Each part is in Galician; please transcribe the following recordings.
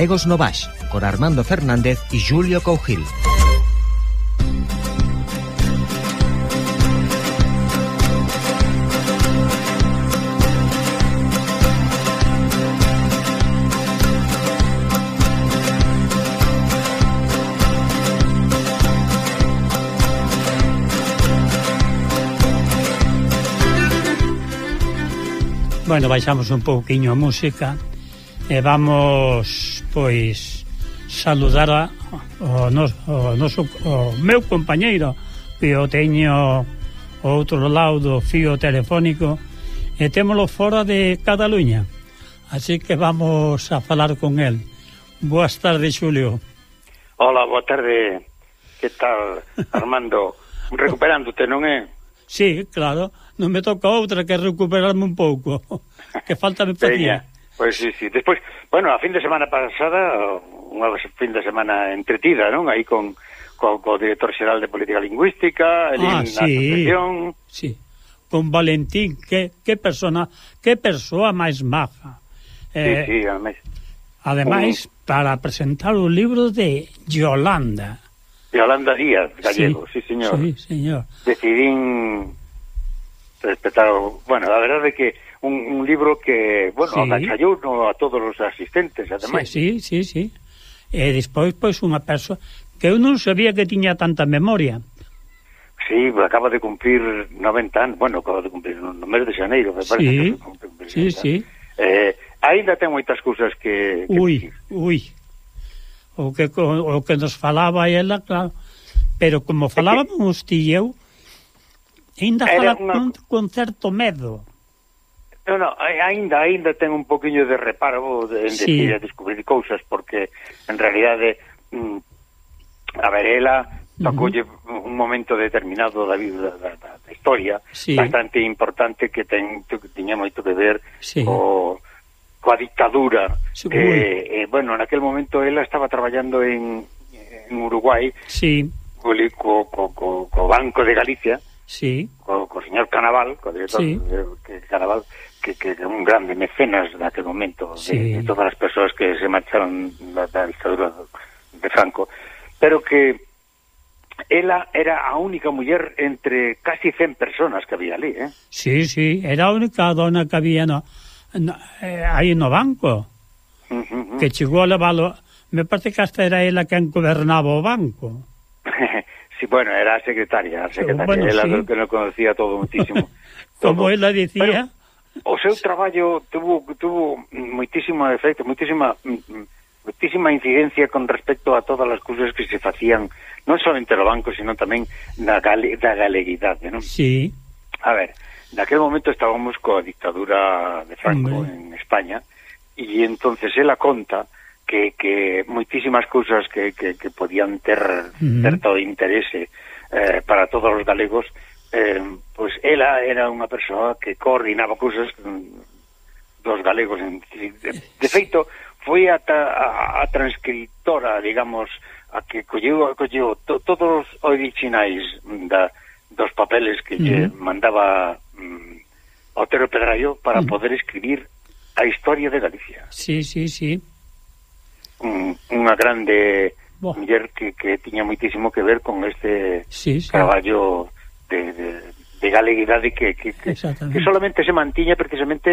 Galegos no Baix, con Armando Fernández e Julio Cougil. Bueno, baixamos un pouquiño a música e vamos pois saludar a, o, nos, o, noso, o meu compañeiro que o teño outro lado do fío telefónico e témolo fora de Cataluña. Así que vamos a falar con el. Boas tardes, Xulio Hola, boa tarde. Que tal, Armando? Recuperándote, non é? Sí, claro, non me toca outra que recuperarme un pouco. Que falta me facía. Pois sí, sí. Despois, bueno, a fin de semana pasada, unha fin de semana entretida, non? Aí con co, co director xeral de Política Lingüística, el ah, sí, asociación... sí. Con Valentín, que, que persona, que persoa máis maja. Eh, sí, sí, ademais. Ademais, un... para presentar o libro de Yolanda. Yolanda Díaz, gallego, sí, sí señor. Sí, señor. Decidín respetar. Bueno, a verdade é que un, un libro que, bueno, sí. agachallou no, a todos os asistentes, ademais. Sí, sí, sí, sí. E despois, pois, unha persoa que eu non sabía que tiña tanta memoria. Sí, acaba de cumprir 90 anos, bueno, acaba de cumprir no, no mes de xaneiro, me parece sí, que sí, sí. Eh, ainda ten moitas cousas que... que ui, decir. ui. O que, o, o que nos falaba ela, claro. Pero como falábamos ti e eu, ainda fala una... con, con certo medo. No, no, ainda, ainda ten un poquinho de reparo de, de sí. a descubrir cousas, porque en realidade mm, a ver, ela tocoulle uh -huh. un momento determinado da vida da, da, da historia sí. bastante importante que ten que tiña moito que ver sí. co coa dictadura sí, eh, eh, bueno, aquel momento ela estaba traballando en, en Uruguai sí. co, co, co, co Banco de Galicia sí. co, co señor Canaval co director sí. de, de Canaval que, que un grande mecenas naquele momento sí. de, de todas as persoas que se marcharon da, da dictadura de Franco, pero que ela era a única muller entre casi 100 personas que había ali, eh? Sí, sí, era a única dona que había no, no, eh, aí no banco, uh -huh. que chegou a leválo, me parece que hasta era ela quen gobernaba o banco. Sí, bueno, era a secretaria, a secretaria, bueno, ela sí. que non conocía todo muitísimo. Como ela dicía... Pero, o seu traballo tuvo tuvo moitísimo efecto, moitísima moitísima mm, mm, incidencia con respecto a todas as cousas que se facían non solamente no banco, sino tamén na gale, da galeguidade, non? Sí. A ver, naquele momento estábamos coa dictadura de Franco Hombre. en España e entonces ela conta que, que moitísimas cousas que, que, que podían ter uh -huh. certo interese eh, para todos os galegos eh, pois ela era unha persoa que coordinaba cousas dos galegos en, de, de feito foi ata a, a transcriptora digamos a que colleu, colleu to, todos os originais da, dos papeles que mm. lle mandaba mm, Otero Pedrayo para mm. poder escribir a historia de Galicia sí, sí, sí Un, unha grande Bo. muller que, que tiña moitísimo que ver con este sí, sí. traballo de, de, de galeguidade que, que, que, que solamente se mantiña precisamente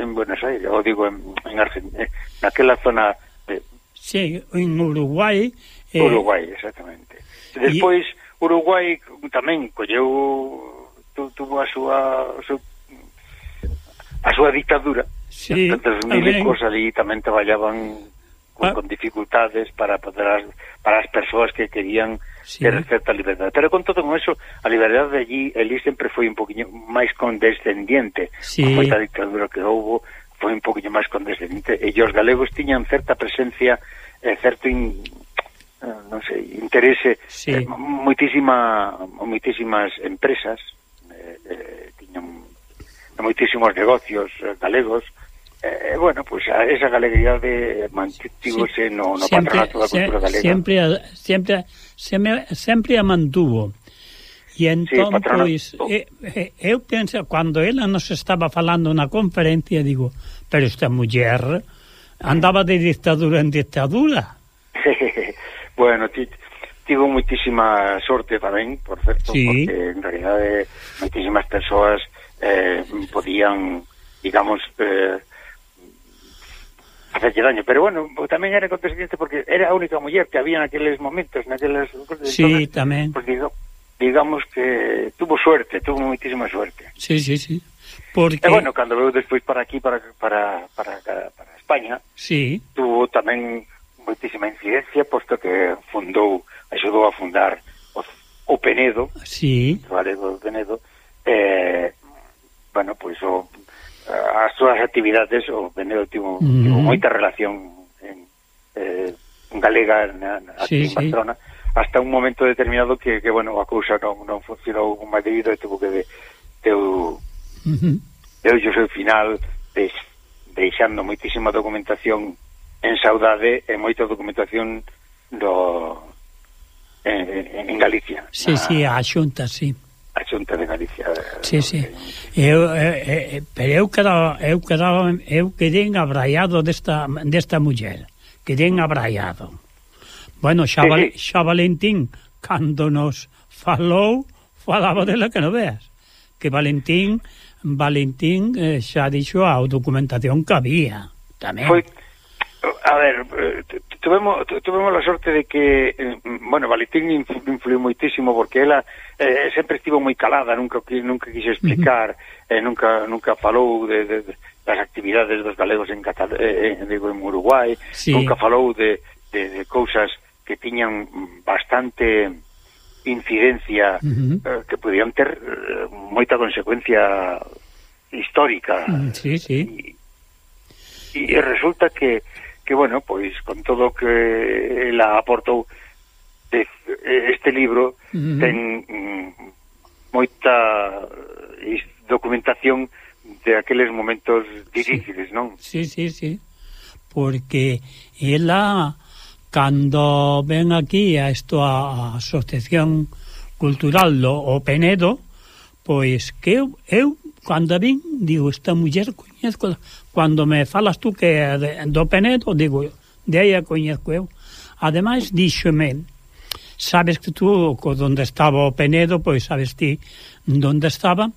en Buenos Aires, ou digo, en, en Argentina, eh, naquela zona... De, sí, en Uruguai... Eh... Uruguai, exactamente. Despois, y... Uruguai tamén colleu... Tu, tuvo a súa... A súa dictadura. Sí, tantos milicos ali tamén traballaban con, ah. con dificultades para, para, as, para as persoas que querían sí. ter certa liberdade. Pero con todo con eso, a liberdade de allí, elí sempre foi un poquinho máis condescendiente. Sí. Con moita dictadura que houve, foi un poquinho máis condescendiente. E os galegos tiñan certa presencia, eh, certo in, eh, non sei, interese sí. eh, moitísima, moitísimas empresas eh, eh, tiñan moitísimos negocios eh, galegos eh, bueno, pues a esa galeguidade mantívose sí. no, no siempre, patronato da cultura galega. Sempre, sempre, sempre a mantuvo. E entón, sí, pois, eh, eh, eu penso, cando ela nos estaba falando na conferencia, digo, pero esta muller andaba de dictadura en dictadura. bueno, tivo muitísima sorte tamén, por certo, sí. porque en realidade muitísimas persoas eh, podían, digamos, eh, facerlle daño, pero bueno, tamén era contrasciente porque era a única muller que había naqueles momentos, naqueles... Sí, entonces, tamén. Pues, digo, digamos que tuvo suerte, tuvo muitísima suerte. Sí, sí, sí. Porque... E bueno, cando veu despois para aquí, para, para, para, para España, sí. tuvo tamén moitísima incidencia, posto que fundou, axudou a fundar o, o Penedo, sí. o Penedo, eh, bueno, pois pues, o Eh, as súas actividades o Veneo tivo, mm tivo moita relación en, eh, galega na, na, sí, en Barcelona sí. hasta un momento determinado que, que bueno, a cousa non, non funcionou con máis debido e tuvo que de, teu uh -huh. deu o seu final des, deixando moitísima documentación en saudade e moita documentación do en, en Galicia. Sí, na... sí, a xunta, sí a Xunta de Galicia. Eh, sí, sí. Eu, eu, pero eu quedaba, eu quedaba, eu quedei abraiado desta, desta muller. Quedei abraiado. Bueno, xa, sí, sí. xa Valentín, cando nos falou, falaba dela que non veas. Que Valentín, Valentín eh, xa dixo a documentación que había. Tamén. Foi, A ver, eh, tuvemos, tuvemos a sorte de que, eh, bueno, Valentín influiu moitísimo porque ela eh, sempre estivo moi calada, nunca nunca quixo explicar, uh -huh. eh, nunca nunca falou de, de, de das actividades dos galegos en Catal eh, digo, en Uruguai, sí. nunca falou de, de, de cousas que tiñan bastante incidencia uh -huh. eh, que podían ter eh, moita consecuencia histórica. Uh -huh. Sí, sí. E, e resulta que que, bueno, pois con todo que ela aportou eh, este libro uh -huh. ten mm, moita eh, documentación de aqueles momentos difíciles, sí. non? Sí, sí, sí. Porque ela cando ven aquí a isto a Asociación Cultural do o Penedo, pois que eu, eu cando vin, digo, esta muller coñezco. Cando me falas tú que é de, do Penedo, digo, de aí a coñezco eu. Ademais, díxome, sabes que tú, onde estaba o Penedo, pois sabes ti, onde estaba,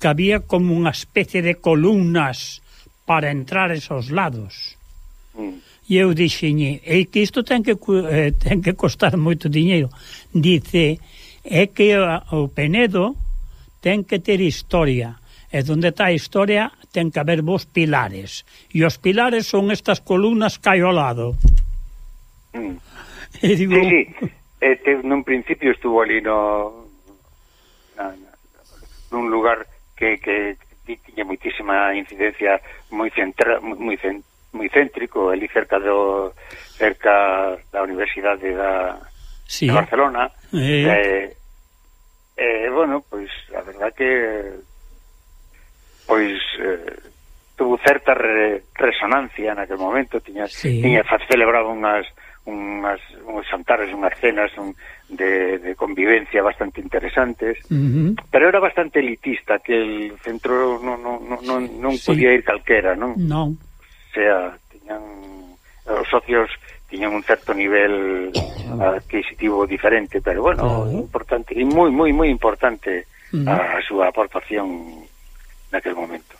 que había como unha especie de columnas para entrar esos lados. Mm. E eu dixiñe, e que isto ten que, eh, ten que costar moito diñeiro. Dice, é que o Penedo ten que ter historia E donde está a historia ten que haber vos pilares. E os pilares son estas columnas que hai ao lado. Mm. E digo... Sí, sí. Este, nun principio estuvo ali no, na, nun lugar que, que tiña moitísima incidencia moi centra, moi, moi céntrico ali cerca do cerca da Universidade da sí. de Barcelona eh, eh, eh bueno, pois pues, a verdad que pois eh, tuvo certa re, resonancia aquel momento, tiña, sí. tiña celebrado unhas unhas uns santares, unhas cenas un, de, de convivencia bastante interesantes, uh -huh. pero era bastante elitista, que el centro non, non, non, non sí. podía ir calquera, non? Non. O sea, tiñan os socios tiñan un certo nivel adquisitivo diferente, pero bueno, uh -huh. importante, e moi, moi, moi importante uh -huh. a, a súa aportación naquele momento.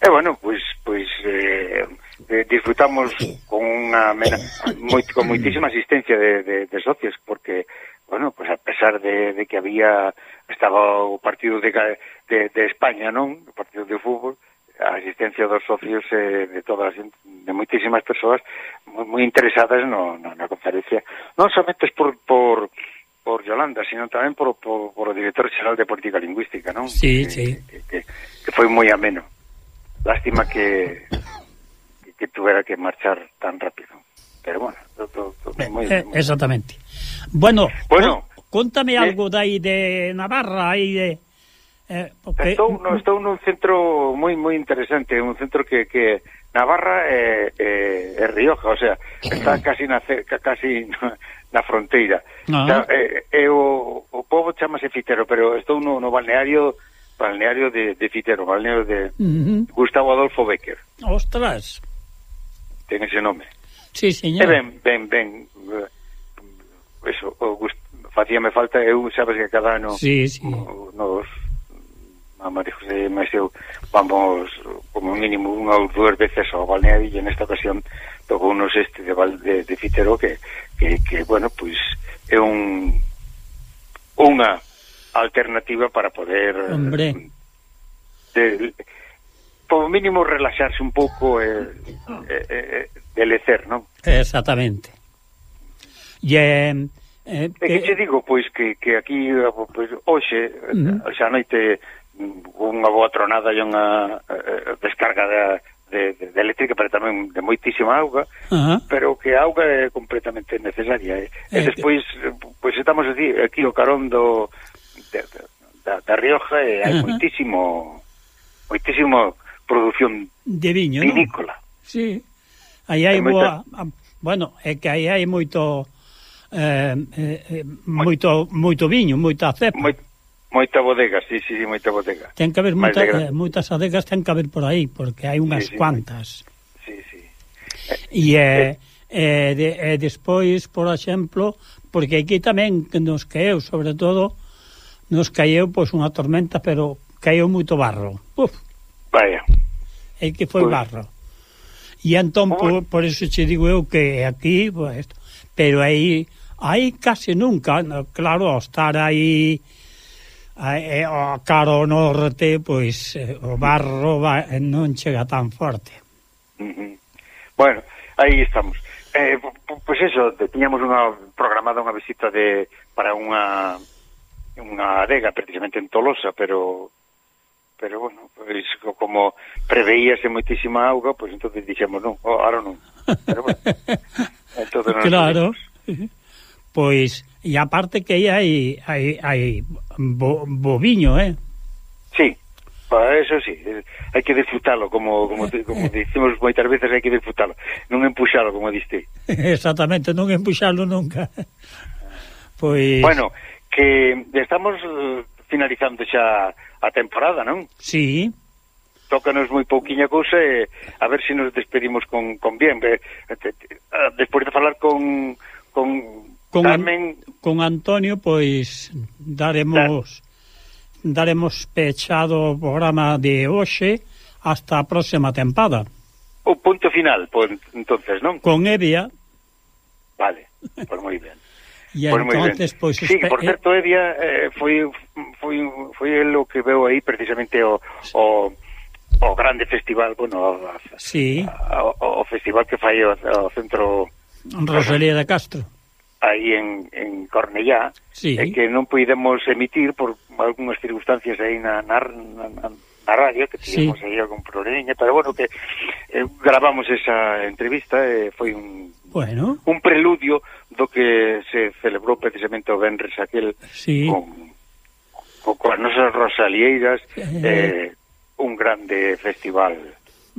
E bueno, pois pois eh, eh disfrutamos con unha mena, moi, con moitísima asistencia de, de, de socios porque bueno, pois a pesar de, de que había estaba o partido de, de, de España, non? O partido de fútbol, a asistencia dos socios eh, de todas de moitísimas persoas moi, moi interesadas no, no, na conferencia. Non somente por, por por Yolanda, sino tamén por, por, por o director xeral de Política Lingüística, non? Sí, eh, sí foi moi ameno. Lástima que que tuvera que marchar tan rápido. Pero bueno, to, to, to, moi, eh. eh exactamente. Bueno, bueno contame eh, algo dai de Navarra, aí de eh, porque... estou, no, estou nun centro moi moi interesante, un centro que, que Navarra é eh, eh, Rioja, o sea, está casi na casi na fronteira. Ah. Está, eh, eh, o, o povo chamase Fitero, pero estou no, no balneario balneario de, de Fitero, balneario de uh -huh. Gustavo Adolfo Becker. Ostras! Ten ese nome. Sí, señor. Eh, e ben, ben, ben, eh, eso, o gust, facíame falta, eu sabes que cada ano sí, sí. O, nos a María José e eu vamos como mínimo unha ou dúas veces ao balneario e nesta ocasión tocou unos este de, de, de Fitero que, que, que bueno, pois é un unha alternativa para poder Hombre. De, por mínimo relaxarse un pouco e eh, eh, eh, lecer, non? Exactamente. E eh, eh, e que eh, che digo, pois, que, que aquí pois, hoxe, uh -huh. xa noite unha boa tronada e unha eh, descarga de, de, de, de eléctrica, pero tamén de moitísima auga, uh -huh. pero que a auga é completamente necesaria. Eh? Eh, e despois, eh, pois, estamos aquí, aquí o carón do de, da, da Rioja eh, e hai Ajá. moitísimo moitísimo produción de viño, vinícola. No? Sí. Aí hai, hai boa, ah, bueno, é que aí hai moito eh, eh, eh moito moito viño, moita cepa. Moito Moita bodega, sí, sí, sí, moita bodega. Ten que haber Más moita, eh, moitas adegas, ten que haber por aí, porque hai unhas sí, sí, cuantas. Sí, sí. E eh, eh, eh, de, eh, despois, por exemplo, porque aquí tamén nos que eu, sobre todo, nos caeu pois unha tormenta, pero caeu moito barro. Uf. Vaya. É que foi Uf. barro. E entón, por, por eso che digo eu que aquí, pois, pues, pero aí, aí case nunca, claro, ao estar aí a, caro norte, pois eh, o barro va, eh, non chega tan forte. Uh. Bueno, aí estamos. Eh, pois pues eso, tiñamos unha programada unha visita de para unha unha adega precisamente en Tolosa, pero pero bueno, pois como preveíase moitísima auga, pois entonces dixemos non, oh, ahora non. Pero bueno. entonces non Claro. Pois e aparte que aí hai hai hai bo, boviño, eh? Sí. Para eso sí, hai que disfrutalo como como como dicimos moitas veces hai que disfrutalo, non empuxalo como diste. Exactamente, non empuxalo nunca. Ah. Pois Bueno, que estamos eh, finalizando xa a temporada, non? Sí. Tócanos moi pouquiña cousa e a ver se si nos despedimos con, con bien. Eh, ah, despois de falar con, con, con Carmen... An, con Antonio, pois daremos... Dar daremos pechado o programa de hoxe hasta a próxima tempada. O punto final, pois, entonces, non? Con Evia. Vale, pues moi ben. E pois entonces, pois... Sí, por certo, Evia eh, foi, foi, foi el o que veo aí precisamente o, sí. o, o grande festival, bueno, a, sí. a, o, o festival que fai o, o centro... Rosalía de Castro. Aí en, en Cornellá, sí. e que non podemos emitir por algunhas circunstancias aí na, na, na, na na radio que tivemos sí. aí algún problema, pero bueno, que eh, gravamos esa entrevista e eh, foi un bueno. un preludio do que se celebrou precisamente o Benres aquel sí. con, con, con as nosas Rosalieiras eh... eh, un grande festival.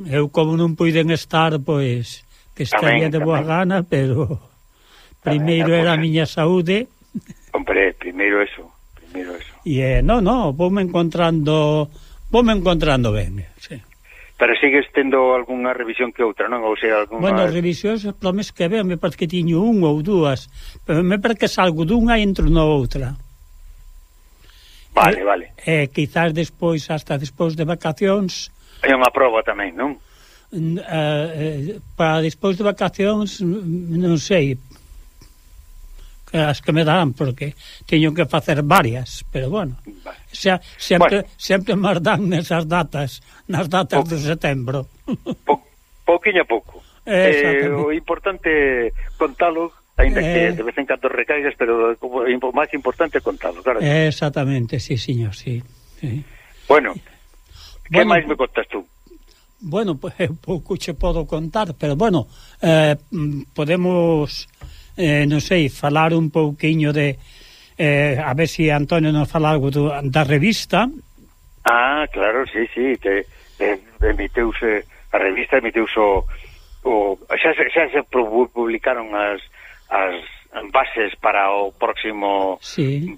Eu como non puiden estar, pois, que estaría tamén, de boa tamén. gana, pero primeiro tamén, era a miña saúde. Hombre, primeiro eso, primeiro eso. E eh, no, no, voume encontrando vome encontrando ben, sí. Pero sigues tendo algunha revisión que outra, non? Ou sea, alguna... Bueno, revisións, pelo menos que ben, me parece que tiño un ou dúas, pero me parece que salgo dunha e entro na outra. Vale, eh, vale. E, eh, quizás despois, hasta despois de vacacións... É unha proba tamén, non? Eh, eh, para despois de vacacións, non sei, Eh, as que me dan porque teño que facer varias, pero bueno. Vale. Xa, sempre bueno. sempre me dan nesas datas, nas datas de setembro. Po, pouquiño a pouco. Eh, eh o importante contalo Ainda eh, que de vez en cando recaigas, pero o máis importante contalo, claro. Eh, exactamente, sí, señor, sí. sí. Bueno, que bueno, máis me contas tú? Bueno, pues, pouco che podo contar, pero bueno, eh, mm, podemos eh, non sei, falar un pouquiño de... Eh, a ver se si Antonio nos fala algo do, da revista. Ah, claro, sí, sí, que eh, emiteuse, a revista emiteuse o, o, xa, se, xa se publicaron as, as bases para o próximo sí.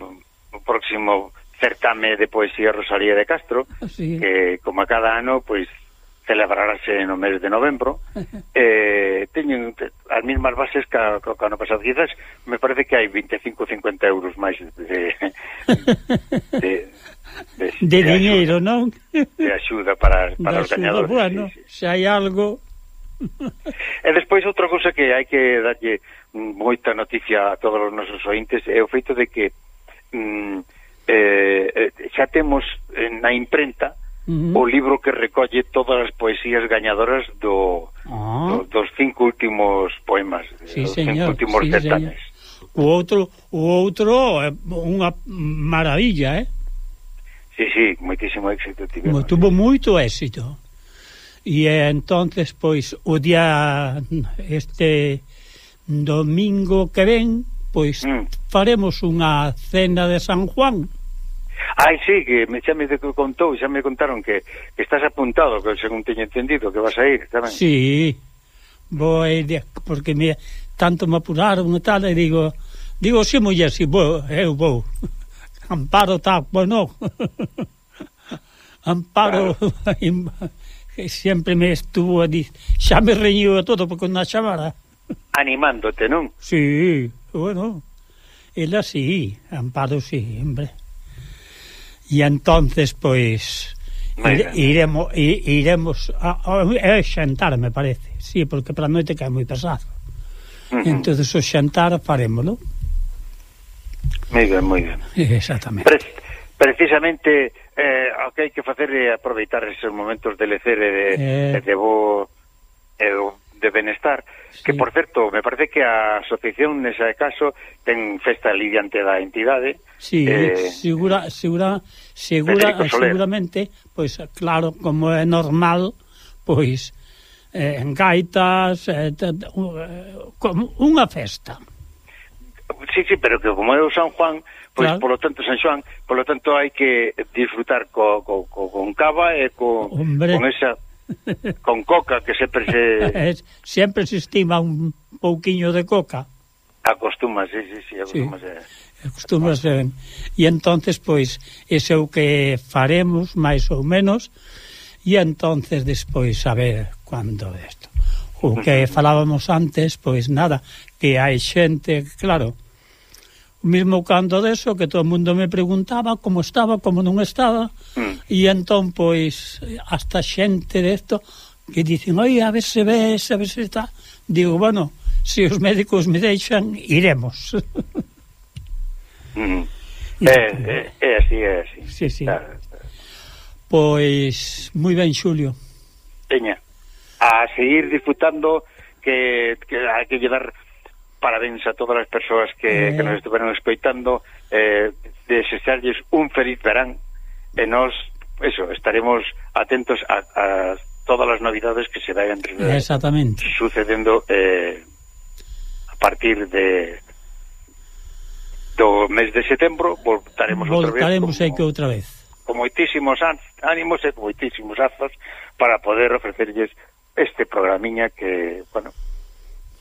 o próximo certame de poesía Rosalía de Castro, ah, sí. que como a cada ano, pois pues, celebrarase no mes de novembro eh, teñen as mesmas bases que o ano pasado quizás me parece que hai 25 50 euros máis de de, de, de, de diñeiro, non? de axuda para, para os gañadores bueno, sí, sí. se hai algo e despois outra cousa que hai que darlle moita noticia a todos os nosos ointes é o feito de que mm, eh, eh xa temos eh, na imprenta uh -huh. o libro que recolle todas as poesías gañadoras do, ah. do dos cinco últimos poemas, eh, sí, dos señor, cinco últimos sí, certames. O outro, o outro é unha maravilla, eh? Sí, sí, moitísimo éxito tivemos. Tuvo eh. moito éxito. E entonces pois o día este domingo que ven, pois mm. faremos unha cena de San Juan. Ai, sí, que me, xa me contou, xa me contaron que, que estás apuntado, que según teño entendido, que vas a ir, tamén. Sí, vou a ir, porque me, tanto me apuraron e tal, e digo, digo, si, sí, muller, si, sí, vou, eu vou. Amparo tá, bueno, Amparo claro. sempre me estuvo a dir, xa me reñiu a todo porque na chamara. Animándote, non? Sí, bueno, ela sí, Amparo sí, hombre e entonces pois iremos iremos a, a, a xantar, me parece. Sí, porque para a noite cae moi pesado. Uh -huh. Entonces o xantar farémolo. Moi ben, moi ben. Exactamente. Pre precisamente eh, o que hai que facer é aproveitar esos momentos de lecer e de, eh... de bo, e eh, de benestar, sí. que por certo, me parece que a asociación nese caso ten festa lidiante da entidade. Sí, eh, segura, segura, segura, seguramente, pois pues, claro, como é normal, pois eh, en gaitas, eh, eh como unha festa. Sí, sí, pero que como é o San Juan, pois claro. polo tanto San Juan, polo tanto hai que disfrutar co, co, co, con cava e co, con esa Con coca, que sempre se... Es, sempre se estima un pouquiño de coca. Acostúmase, sí, sí, acostúmase. Sí, acostúmase. E entonces pois, ese é o que faremos, máis ou menos, e entonces despois a ver cando isto. O que falábamos antes, pois nada, que hai xente, claro, Mismo cando deso, que todo o mundo me preguntaba como estaba, como non estaba, mm. e entón, pois, hasta xente de esto, que dicen, oi, a ver se ves, a ver se está... Digo, bueno, se os médicos me deixan, iremos. mm. É, é, é así, é así. Sí, sí. Claro. Pois, moi ben, Xulio. Teña, a seguir disfrutando que, que hai que llevar parabéns a todas as persoas que, eh. que nos estiveron escoitando, eh, desexarlles un feliz verán, e nós, eso, estaremos atentos a, a todas as novidades que se vayan eh, Exactamente. sucedendo eh, a partir de do mes de setembro voltaremos, voltaremos outra vez. Voltaremos como... que outra vez con moitísimos ánimos e moitísimos azos para poder ofrecerlles este programiña que, bueno,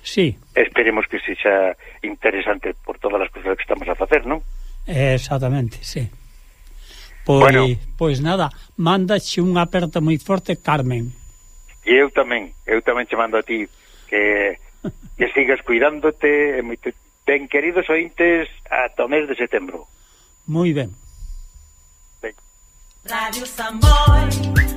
Sí. Esperemos que sexa interesante por todas as cousas que estamos a facer, non? Exactamente, sí. Pois, bueno. pois nada, mandaxe un aperto moi forte, Carmen. E eu tamén, eu tamén che mando a ti que, que sigas cuidándote moito ben queridos ointes ata o mes de setembro. Moi ben. ben. Radio Samboy